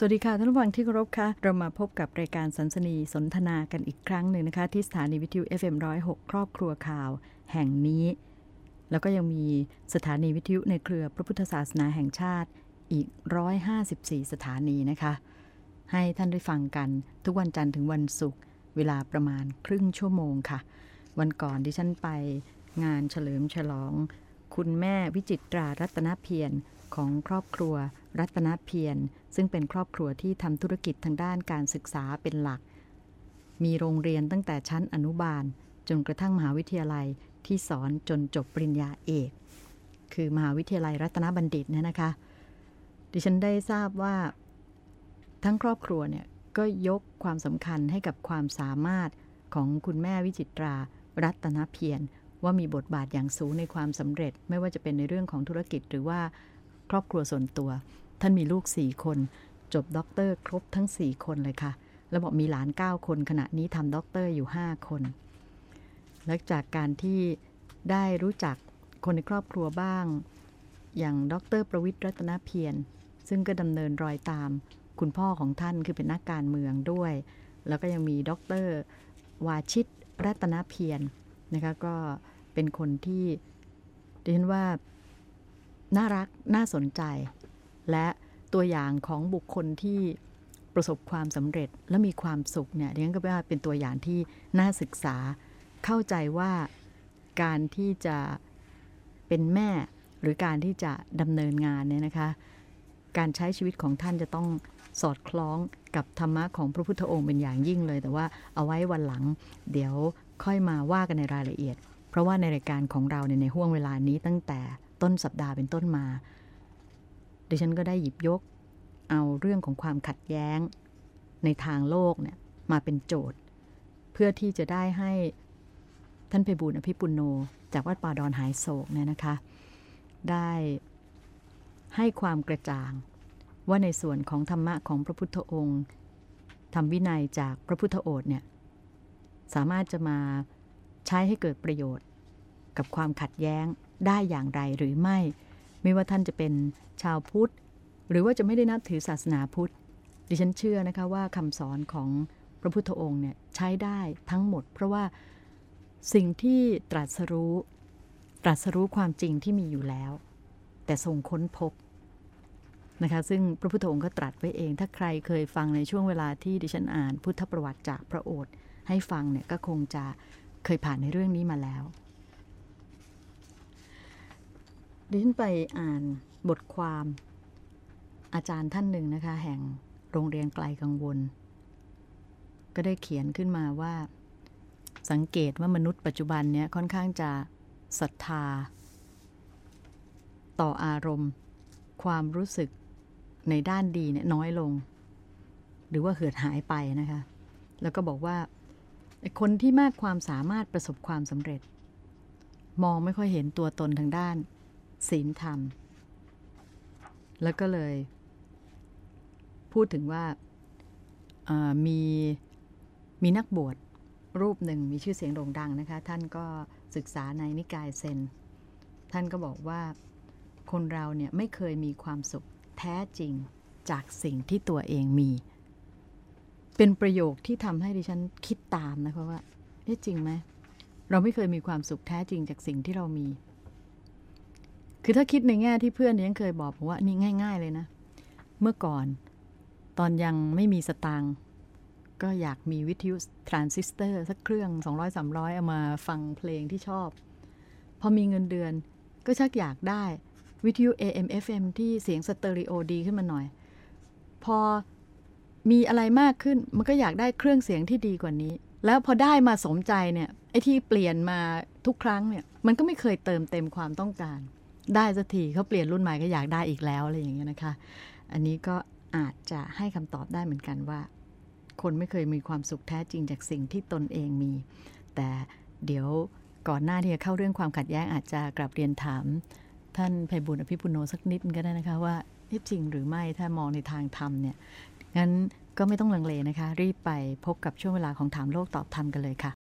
สวัสดีค่ะท่านผู้ฟังที่เคารพค่ะเรามาพบกับรายการสันสนีสนทนากันอีกครั้งหนึ่งนะคะ ที่สถานีวิทยุ FM106 ครอบครัวข่าว แห่งนี้ แล้วก็ยังมีสถานีวิทยุในเครือพระพุทธศาสนาแห่งชาติอีก 154 สถานีนะคะ ให้ท่านได้ฟังกันทุกวันจันทร์ถึงวันศุกร์เวลาประมาณครึ่งชั่วโมงค่ะ วันก่อนที่ฉันไปงานเฉลิมฉลอง คุณแม่วิจิตรารัตนเพียร ของครอบครัว รัตนเพียรซึ่งเป็นครอบครัวที่ทำธุรกิจทางด้านการศึกษาเป็นหลัก มีโรงเรียนตั้งแต่ชั้นอนุบาล จนกระทั่งมหาวิทยาลัยที่สอนจนจบปริญญาเอก คือมหาวิทยาลัยรัตนบัณฑิตเนี่ยนะคะ ดิฉันได้ทราบว่า ทั้งครอบครัวเนี่ยก็ยกความสำคัญให้กับความสามารถของคุณแม่วิจิตรา รัตนเพียรว่ามีบทบาทอย่างสูงในความสำเร็จ ไม่ว่าจะเป็นในเรื่องของธุรกิจหรือว่า ครอบครัวส่วนตัว ท่านมีลูกสี่คน จบด็อกเตอร์ครบทั้งสี่คนเลยค่ะ แล้วบอกมีหลานเก้าคนขณะนี้ทำด็อกเตอร์อยู่ห้าคนและจากการที่ได้รู้จักคนในครอบครัวบ้าง อย่างดรประวิทย์รัตนเพียรซึ่งก็ดำเนินรอยตามคุณพ่อของท่านคือเป็นนักการเมืองด้วย แล้วก็ยังมีดรวาชิตรัตนเพียรนะคะก็เป็นคนที่ดิฉันว่า น่ารักน่าสนใจ และตัวอย่างของบุคคลที่ประสบความสำเร็จและมีความสุขเนี่ยดิฉันก็ว่าเป็นตัวอย่างที่น่าศึกษา เข้าใจว่าการที่จะเป็นแม่หรือการที่จะดำเนินงานเนี่ยนะคะ การใช้ชีวิตของท่านจะต้องสอดคล้องกับธรรมะของพระพุทธองค์เป็นอย่างยิ่งเลย แต่ว่าเอาไว้วันหลัง เดี๋ยวค่อยมาว่ากันในรายละเอียด เพราะว่าในรายการของเราในห่วงเวลานี้ตั้งแต่ ต้นสัปดาห์เป็นต้นมา ดิฉันก็ได้หยิบยก เอาเรื่องของความขัดแย้ง ในทางโลกเนี่ยมาเป็นโจทย์ เพื่อที่จะได้ให้ท่านเพบูลอภิปุโน จากวัดป่าดอนหายโศกเนี่ยนะคะ ได้ให้ความกระจ่าง ว่าในส่วนของธรรมะของพระพุทธองค์ทำวินัยจากพระพุทธโอษเนี่ยสามารถจะมาใช้ให้เกิดประโยชน์ กับความขัดแย้ง ได้อย่างไรหรือไม่ ไม่ว่าท่านจะเป็นชาวพุทธ หรือว่าจะไม่ได้นับถือศาสนาพุทธ ดิฉันเชื่อนะคะว่าคำสอนของพระพุทธองค์เนี่ยใช้ได้ทั้งหมด เพราะว่าสิ่งที่ตรัสรู้ ตรัสรู้ความจริงที่มีอยู่แล้ว แต่ทรงค้นพบนะคะซึ่งพระพุทธองค์ก็ตรัสไว้เอง ถ้าใครเคยฟังในช่วงเวลาที่ดิฉันอ่าน พุทธประวัติจากพระโอษฐ์ให้ฟังเนี่ยก็คงจะเคยผ่านในเรื่องนี้มาแล้ว ดิฉันไปอ่านบทความอาจารย์ท่านหนึ่งนะคะ แห่งโรงเรียนไกลกังวล ก็ได้เขียนขึ้นมาว่า สังเกตว่ามนุษย์ปัจจุบันเนี้ยค่อนข้างจะศรัทธา ต่ออารมณ์ ความรู้สึกในด้านดีเนี่ยน้อยลง หรือว่าเหือดหายไปนะคะ แล้วก็บอกว่า คนที่มากความสามารถประสบความสำเร็จ มองไม่ค่อยเห็นตัวตนทางด้าน ศีลธรรม แล้วก็เลย พูดถึงว่ามีมีนักบวชรูปหนึ่งมีชื่อเสียงโด่งดังนะคะ ท่านก็ศึกษาในนิกายเซน ท่านก็บอกว่าคนเราเนี่ยไม่เคยมีความสุขแท้จริงจากสิ่งที่ตัวเองมี เป็นประโยคที่ทำให้ดิฉันคิดตามนะคะว่าเอ๊ะจริงไหมเราไม่เคยมีความสุขแท้จริงจากสิ่งที่เรามี คือถ้าคิดในแง่ที่เพื่อนยังเคยบอกผมว่านี่ง่าย ๆเลยนะ เมื่อก่อนตอนยังไม่มีสตางค์ก็อยากมีวิทยุทรานซิสเตอร์สักเครื่อง 200-300 เอามาฟังเพลงที่ชอบ พอมีเงินเดือนก็ชักอยากได้วิทยุ AM FM ที่เสียงสเตอริโอดีขึ้นมาหน่อย พอมีอะไรมากขึ้นมันก็อยากได้เครื่องเสียงที่ดีกว่านี้ แล้วพอได้มาสมใจเนี่ยไอ้ที่เปลี่ยนมาทุกครั้งเนี่ยมันก็ไม่เคยเติมเต็มความต้องการ ได้สักทีเขาเปลี่ยนรุ่นใหม่ก็อยากได้อีกแล้วอะไรอย่างเงี้ยนะคะ อันนี้ก็อาจจะให้คำตอบได้เหมือนกันว่า คนไม่เคยมีความสุขแท้จริงจากสิ่งที่ตนเองมี แต่เดี๋ยวก่อนหน้าที่จะเข้าเรื่องความขัดแย้งอาจจะกลับเรียนถาม ท่านไพบุญอภิปุโนสักนิดก็ได้นะคะว่าที่จริงหรือไม่ถ้ามองในทางธรรมเนี่ยงั้นก็ไม่ต้องลังเลนะคะ รีบไปพบกับช่วงเวลาของถามโลกตอบธรรมกันเลยค่ะ